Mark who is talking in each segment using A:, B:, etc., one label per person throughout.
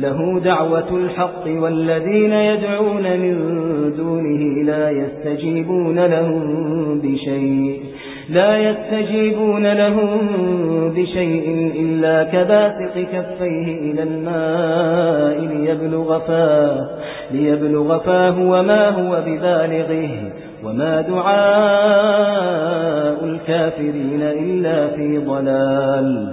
A: له دعوة الحق والذين يدعون من دونه لا يستجيبون لهم بشيء لا يستجيبون لهم بشيء إلا كباسق كفيه إلى الماء ليبلغ فاه, ليبلغ فاه وما هو ببالغه وما دعاء الكافرين إلا في ضلال.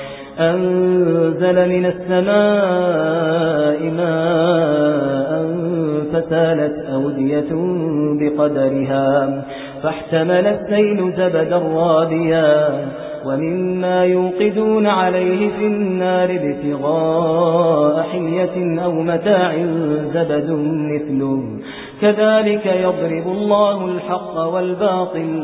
A: أنزل من السماء ماء فسالت أودية بقدرها فاحتمل السيل زبدا رابيا ومما يوقدون عليه في النار ابتغاء حلية أو متاع زبد مثله. كذلك يضرب الله الحق والباطل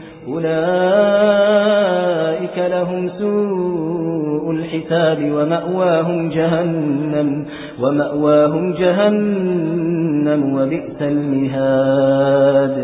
A: أولئك لهم سوء الحساب ومأواهم جهنم ومأواهم جهنم وبئس المهاد.